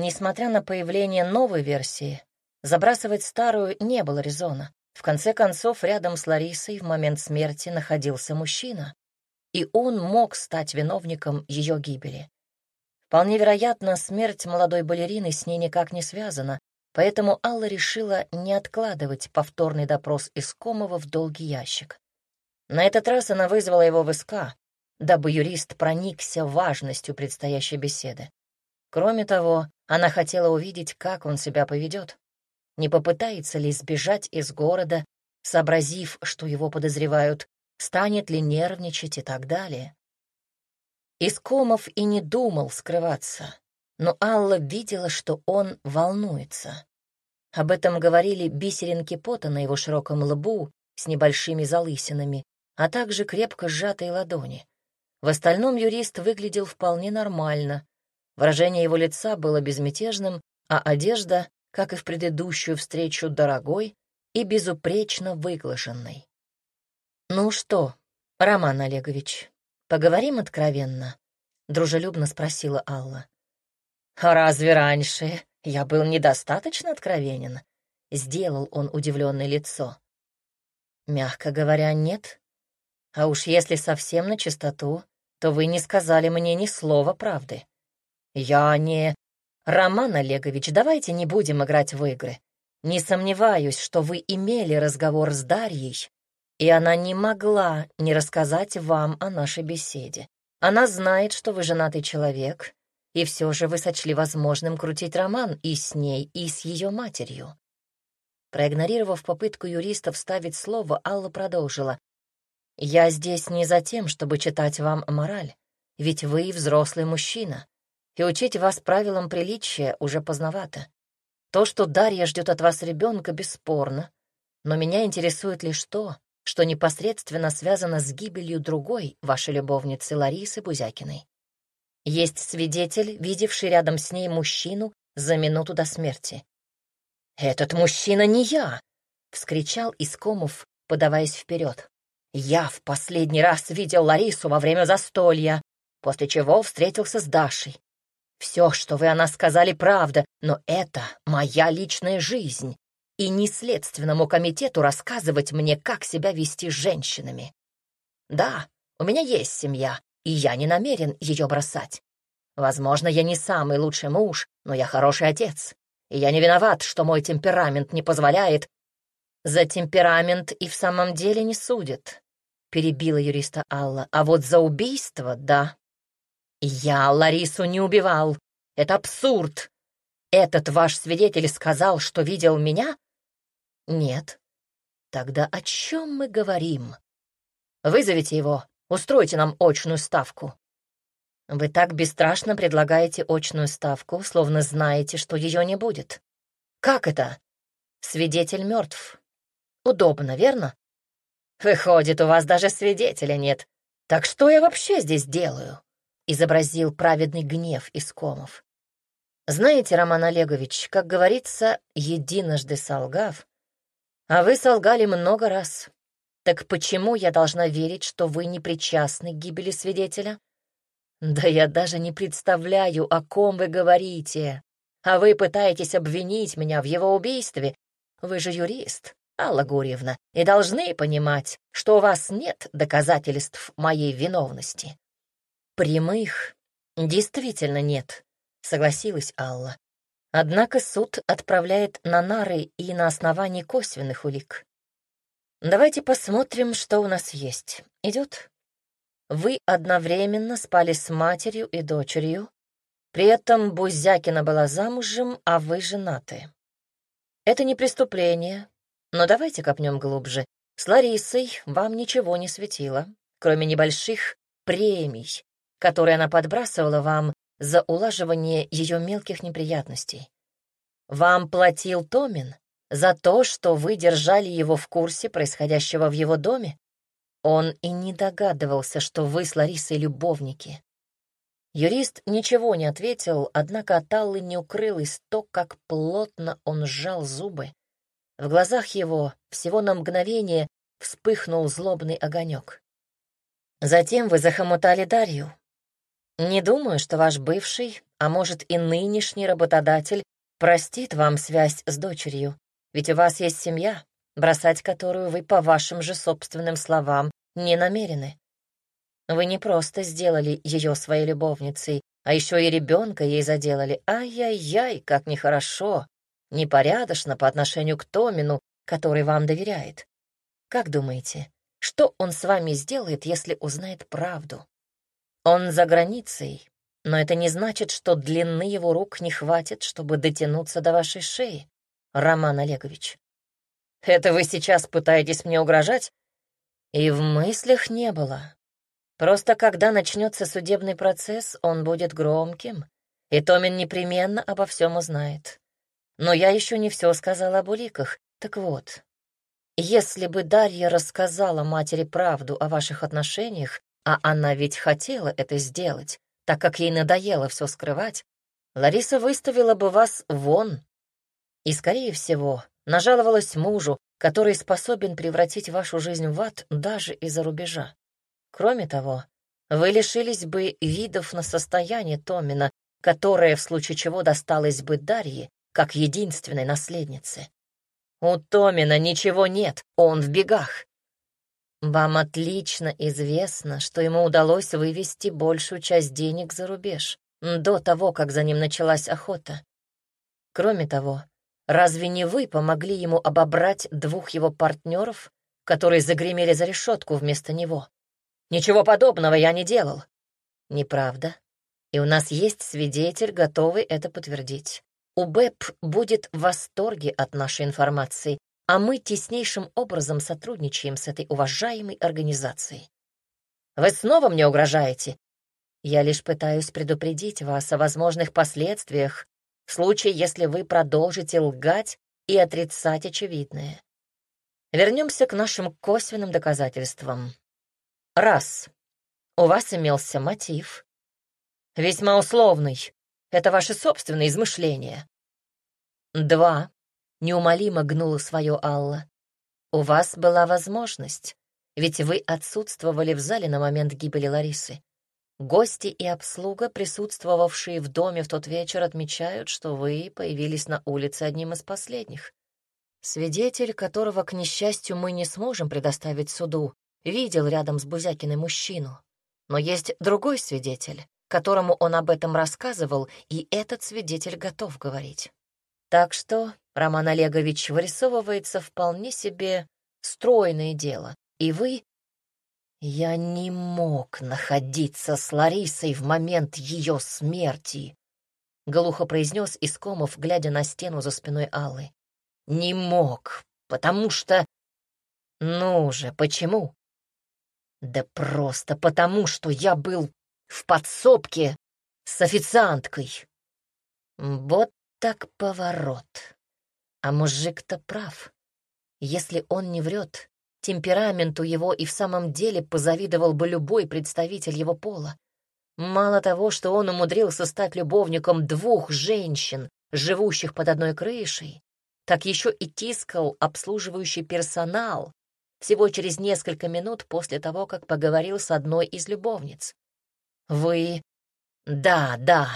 несмотря на появление новой версии, забрасывать старую не было резона. В конце концов, рядом с Ларисой в момент смерти находился мужчина, и он мог стать виновником ее гибели. Вполне вероятно, смерть молодой балерины с ней никак не связана, поэтому Алла решила не откладывать повторный допрос Искомова в долгий ящик. На этот раз она вызвала его в СК, дабы юрист проникся важностью предстоящей беседы. Кроме того, она хотела увидеть, как он себя поведет. Не попытается ли сбежать из города, сообразив, что его подозревают, станет ли нервничать и так далее. Искомов и не думал скрываться, но Алла видела, что он волнуется. Об этом говорили бисеринки пота на его широком лбу с небольшими залысинами, а также крепко сжатые ладони. В остальном юрист выглядел вполне нормально. Выражение его лица было безмятежным, а одежда, как и в предыдущую встречу, дорогой и безупречно выглаженной. «Ну что, Роман Олегович, «Поговорим откровенно?» — дружелюбно спросила Алла. «А разве раньше я был недостаточно откровенен?» — сделал он удивленное лицо. «Мягко говоря, нет. А уж если совсем на чистоту, то вы не сказали мне ни слова правды. Я не... Роман Олегович, давайте не будем играть в игры. Не сомневаюсь, что вы имели разговор с Дарьей и она не могла не рассказать вам о нашей беседе. Она знает, что вы женатый человек, и все же вы сочли возможным крутить роман и с ней, и с ее матерью. Проигнорировав попытку юриста вставить слово, Алла продолжила. «Я здесь не за тем, чтобы читать вам мораль, ведь вы взрослый мужчина, и учить вас правилам приличия уже поздновато. То, что Дарья ждет от вас ребенка, бесспорно, но меня интересует лишь то, что непосредственно связано с гибелью другой вашей любовницы Ларисы Бузякиной. Есть свидетель, видевший рядом с ней мужчину за минуту до смерти. «Этот мужчина не я!» — вскричал Искомов, подаваясь вперед. «Я в последний раз видел Ларису во время застолья, после чего встретился с Дашей. Все, что вы о нас сказали, правда, но это моя личная жизнь, и не следственному комитету рассказывать мне, как себя вести с женщинами. Да, у меня есть семья, и я не намерен ее бросать. Возможно, я не самый лучший муж, но я хороший отец, и я не виноват, что мой темперамент не позволяет. За темперамент и в самом деле не судят, — перебила юриста Алла, — а вот за убийство — да. Я Ларису не убивал. Это абсурд. Этот ваш свидетель сказал, что видел меня, «Нет». «Тогда о чем мы говорим?» «Вызовите его, устройте нам очную ставку». «Вы так бесстрашно предлагаете очную ставку, словно знаете, что ее не будет. Как это? Свидетель мертв. Удобно, верно? Выходит, у вас даже свидетеля нет. Так что я вообще здесь делаю?» Изобразил праведный гнев Искомов. «Знаете, Роман Олегович, как говорится, единожды солгав, а вы солгали много раз. Так почему я должна верить, что вы не причастны к гибели свидетеля? Да я даже не представляю, о ком вы говорите. А вы пытаетесь обвинить меня в его убийстве. Вы же юрист, Алла Гурьевна, и должны понимать, что у вас нет доказательств моей виновности. Прямых действительно нет, согласилась Алла. Однако суд отправляет на нары и на основании косвенных улик. Давайте посмотрим, что у нас есть. Идет? Вы одновременно спали с матерью и дочерью, при этом Бузякина была замужем, а вы женаты. Это не преступление, но давайте копнем глубже. С Ларисой вам ничего не светило, кроме небольших премий, которые она подбрасывала вам за улаживание ее мелких неприятностей. Вам платил Томин за то, что вы держали его в курсе происходящего в его доме? Он и не догадывался, что вы с Ларисой любовники. Юрист ничего не ответил, однако от Аллы не укрылось то, как плотно он сжал зубы. В глазах его всего на мгновение вспыхнул злобный огонек. Затем вы захомутали Дарью, Не думаю, что ваш бывший, а может и нынешний работодатель, простит вам связь с дочерью, ведь у вас есть семья, бросать которую вы, по вашим же собственным словам, не намерены. Вы не просто сделали ее своей любовницей, а еще и ребенка ей заделали. Ай-яй-яй, как нехорошо, непорядочно по отношению к Томину, который вам доверяет. Как думаете, что он с вами сделает, если узнает правду? Он за границей, но это не значит, что длины его рук не хватит, чтобы дотянуться до вашей шеи, Роман Олегович. Это вы сейчас пытаетесь мне угрожать? И в мыслях не было. Просто когда начнется судебный процесс, он будет громким, и Томин непременно обо всем узнает. Но я еще не все сказала об уликах. Так вот, если бы Дарья рассказала матери правду о ваших отношениях, а она ведь хотела это сделать, так как ей надоело все скрывать, Лариса выставила бы вас вон. И, скорее всего, нажаловалась мужу, который способен превратить вашу жизнь в ад даже из-за рубежа. Кроме того, вы лишились бы видов на состояние Томина, которое в случае чего досталось бы Дарье как единственной наследнице. У Томина ничего нет, он в бегах. Вам отлично известно, что ему удалось вывести большую часть денег за рубеж, до того, как за ним началась охота. Кроме того, разве не вы помогли ему обобрать двух его партнеров, которые загремели за решетку вместо него? Ничего подобного я не делал. Неправда. И у нас есть свидетель, готовый это подтвердить. УБЭП будет в восторге от нашей информации, а мы теснейшим образом сотрудничаем с этой уважаемой организацией. Вы снова мне угрожаете? Я лишь пытаюсь предупредить вас о возможных последствиях в случае, если вы продолжите лгать и отрицать очевидное. Вернемся к нашим косвенным доказательствам. Раз. У вас имелся мотив. Весьма условный. Это ваши собственные измышления. Два. Неумолимо гнула свое Алла. У вас была возможность, ведь вы отсутствовали в зале на момент гибели Ларисы. Гости и обслуга, присутствовавшие в доме в тот вечер, отмечают, что вы появились на улице одним из последних. Свидетель, которого, к несчастью, мы не сможем предоставить суду, видел рядом с Бузякиной мужчину. Но есть другой свидетель, которому он об этом рассказывал, и этот свидетель готов говорить. Так что Роман Олегович вырисовывается вполне себе стройное дело, и вы... Я не мог находиться с Ларисой в момент ее смерти, — глухо произнес Искомов, глядя на стену за спиной Аллы. Не мог, потому что... Ну же, почему? Да просто потому, что я был в подсобке с официанткой. Вот так поворот. А мужик-то прав. Если он не врет, темпераменту его и в самом деле позавидовал бы любой представитель его пола. Мало того, что он умудрился стать любовником двух женщин, живущих под одной крышей, так еще и тискал обслуживающий персонал, всего через несколько минут после того, как поговорил с одной из любовниц. Вы... Да, да,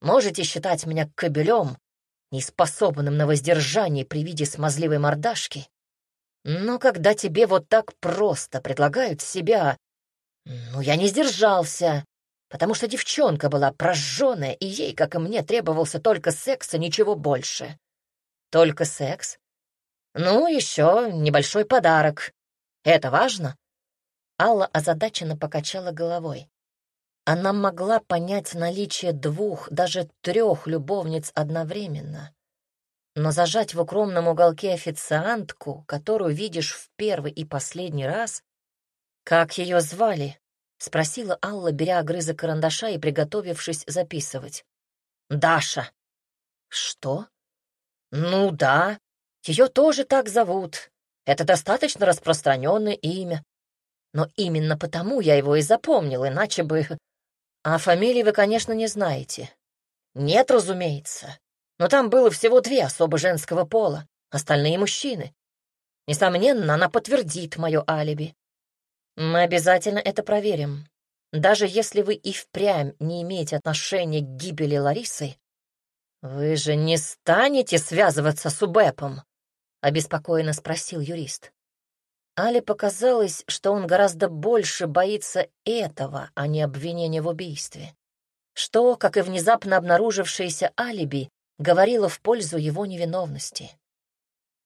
можете считать меня кобелем, неспособным на воздержание при виде смазливой мордашки, но когда тебе вот так просто предлагают себя... Ну, я не сдержался, потому что девчонка была прожженная, и ей, как и мне, требовался только секс и ничего больше. Только секс? Ну, еще небольшой подарок. Это важно?» Алла озадаченно покачала головой. Она могла понять наличие двух, даже трех любовниц одновременно. Но зажать в укромном уголке официантку, которую видишь в первый и последний раз... «Как ее звали?» — спросила Алла, беря огрызок карандаша и приготовившись записывать. «Даша». «Что?» «Ну да, ее тоже так зовут. Это достаточно распространенное имя. Но именно потому я его и запомнил, иначе бы... А фамилии вы, конечно, не знаете. Нет, разумеется. Но там было всего две особо женского пола, остальные мужчины. Несомненно, она подтвердит мое алиби. Мы обязательно это проверим. даже если вы и впрямь не имеете отношения к гибели Ларисы, вы же не станете связываться с Убепом? обеспокоенно спросил юрист. Але показалось, что он гораздо больше боится этого, а не обвинения в убийстве. Что, как и внезапно обнаружившееся алиби, говорило в пользу его невиновности.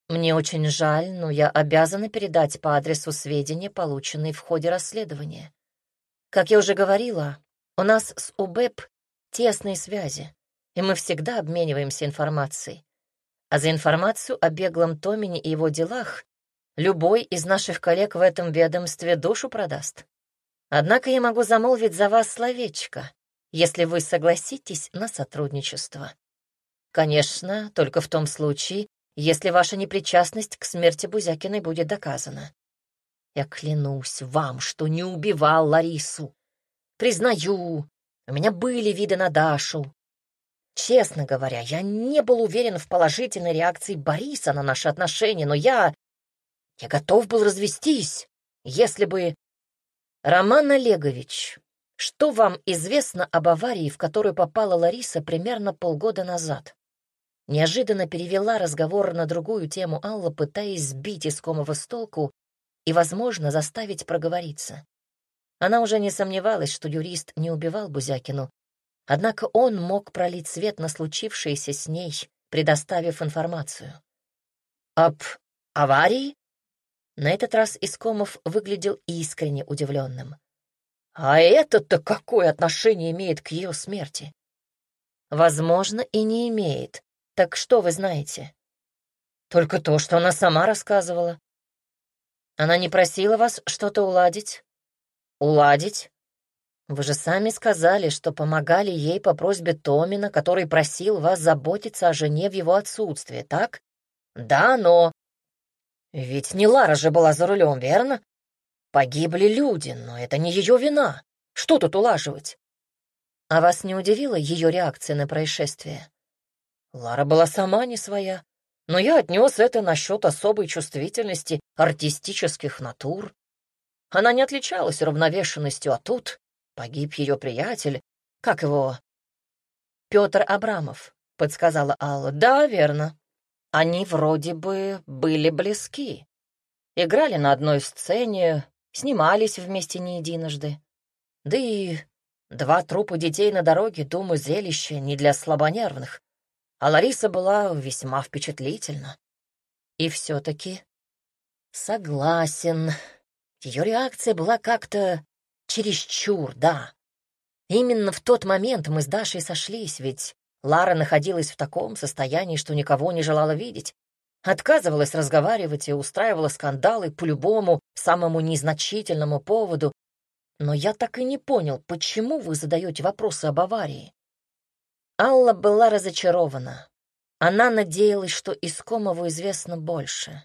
Мне очень жаль, но я обязана передать по адресу сведения, полученные в ходе расследования. Как я уже говорила, у нас с УБЭП тесные связи, и мы всегда обмениваемся информацией. А за информацию о беглом Томине и его делах любой из наших коллег в этом ведомстве душу продаст. Однако я могу замолвить за вас словечко, если вы согласитесь на сотрудничество. Конечно, только в том случае, если ваша непричастность к смерти Бузякиной будет доказана. Я клянусь вам, что не убивал Ларису. Признаю, у меня были виды на Дашу. Честно говоря, я не был уверен в положительной реакции Бориса на наши отношения, но я... Я готов был развестись, если бы... Роман Олегович, что вам известно об аварии, в которую попала Лариса примерно полгода назад? Неожиданно перевела разговор на другую тему Алла, пытаясь сбить искомого с толку и, возможно, заставить проговориться. Она уже не сомневалась, что юрист не убивал Бузякину, однако он мог пролить свет на случившееся с ней, предоставив информацию. «Об аварии?» На этот раз Искомов выглядел искренне удивленным. «А это-то какое отношение имеет к ее смерти?» «Возможно, и не имеет», «Так что вы знаете?» «Только то, что она сама рассказывала». «Она не просила вас что-то уладить?» «Уладить?» «Вы же сами сказали, что помогали ей по просьбе Томина, который просил вас заботиться о жене в его отсутствие, так?» «Да, но...» «Ведь не Лара же была за рулем, верно? Погибли люди, но это не ее вина. Что тут улаживать?» «А вас не удивила ее реакция на происшествие?» Лара была сама не своя, но я отнес это насчет особой чувствительности артистических натур. Она не отличалась равновешенностью, а тут погиб ее приятель, как его... Петр Абрамов, подсказала Алла. Да, верно. Они вроде бы были близки. Играли на одной сцене, снимались вместе не единожды. Да и два трупа детей на дороге, думаю, зрелище не для слабонервных а Лариса была весьма впечатлительна. И все-таки согласен. Ее реакция была как-то чересчур, да. Именно в тот момент мы с Дашей сошлись, ведь Лара находилась в таком состоянии, что никого не желала видеть. Отказывалась разговаривать и устраивала скандалы по любому, самому незначительному поводу. Но я так и не понял, почему вы задаете вопросы об аварии. Алла была разочарована. Она надеялась, что Искомову известно больше.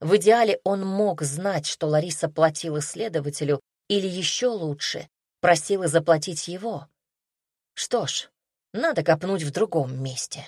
В идеале он мог знать, что Лариса платила следователю, или еще лучше, просила заплатить его. Что ж, надо копнуть в другом месте.